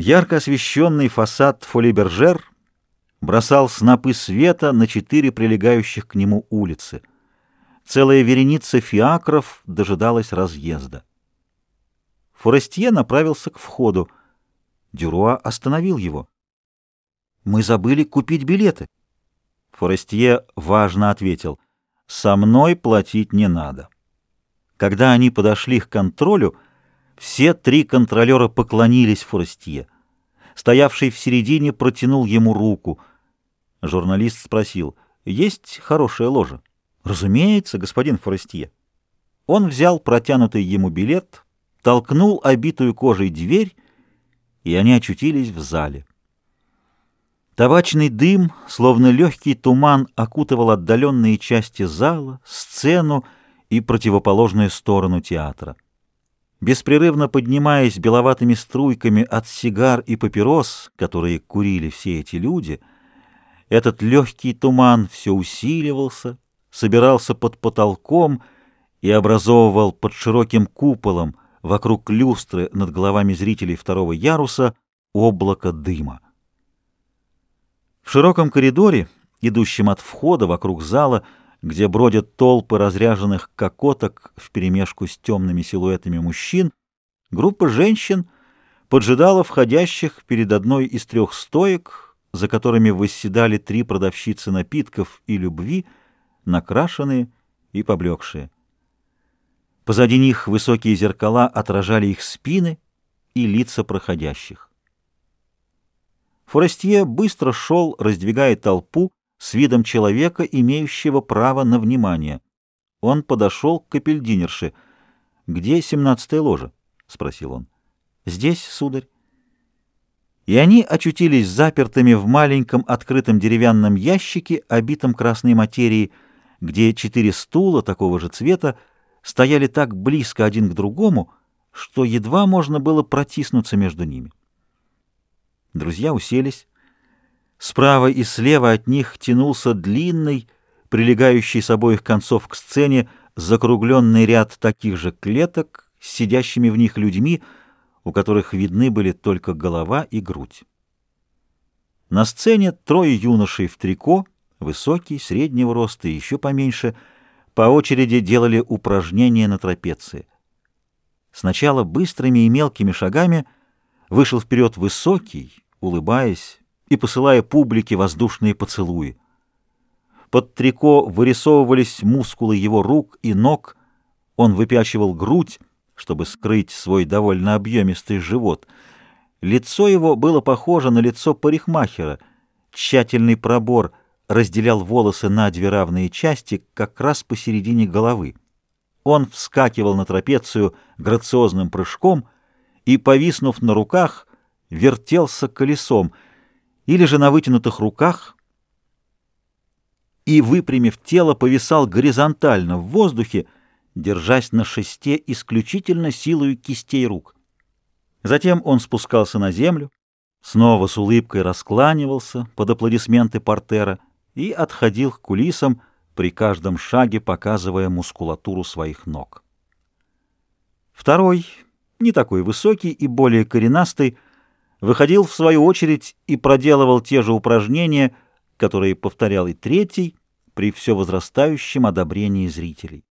Ярко освещенный фасад Фолибержер бросал снопы света на четыре прилегающих к нему улицы. Целая вереница фиакров дожидалась разъезда. Форестье направился к входу. Дюруа остановил его. «Мы забыли купить билеты». Форестье важно ответил. «Со мной платить не надо». Когда они подошли к контролю, все три контролера поклонились Форестье. Стоявший в середине протянул ему руку. Журналист спросил, «Есть хорошая ложа?» «Разумеется, господин Форестье». Он взял протянутый ему билет, толкнул обитую кожей дверь, и они очутились в зале. Табачный дым, словно легкий туман, окутывал отдаленные части зала, сцену и противоположную сторону театра. Беспрерывно поднимаясь беловатыми струйками от сигар и папирос, которые курили все эти люди, этот легкий туман все усиливался, собирался под потолком и образовывал под широким куполом вокруг люстры над головами зрителей второго яруса облако дыма. В широком коридоре, идущем от входа вокруг зала, где бродят толпы разряженных кокоток вперемешку с темными силуэтами мужчин, группа женщин поджидала входящих перед одной из трех стоек, за которыми восседали три продавщицы напитков и любви, накрашенные и поблекшие. Позади них высокие зеркала отражали их спины и лица проходящих. Форестье быстро шел, раздвигая толпу, с видом человека, имеющего право на внимание. Он подошел к капельдинерше. «Где семнадцатая ложа?» — спросил он. «Здесь, сударь». И они очутились запертыми в маленьком открытом деревянном ящике, обитом красной материей, где четыре стула такого же цвета стояли так близко один к другому, что едва можно было протиснуться между ними. Друзья уселись. Справа и слева от них тянулся длинный, прилегающий с обоих концов к сцене, закругленный ряд таких же клеток с сидящими в них людьми, у которых видны были только голова и грудь. На сцене трое юношей в трико, высокий, среднего роста и еще поменьше, по очереди делали упражнения на трапеции. Сначала быстрыми и мелкими шагами вышел вперед высокий, улыбаясь, и посылая публике воздушные поцелуи. Под трико вырисовывались мускулы его рук и ног, он выпячивал грудь, чтобы скрыть свой довольно объемистый живот. Лицо его было похоже на лицо парикмахера, тщательный пробор разделял волосы на две равные части как раз посередине головы. Он вскакивал на трапецию грациозным прыжком и, повиснув на руках, вертелся колесом — или же на вытянутых руках и, выпрямив тело, повисал горизонтально в воздухе, держась на шесте исключительно силою кистей рук. Затем он спускался на землю, снова с улыбкой раскланивался под аплодисменты портера и отходил к кулисам, при каждом шаге показывая мускулатуру своих ног. Второй, не такой высокий и более коренастый, выходил в свою очередь и проделывал те же упражнения, которые повторял и третий при все возрастающем одобрении зрителей.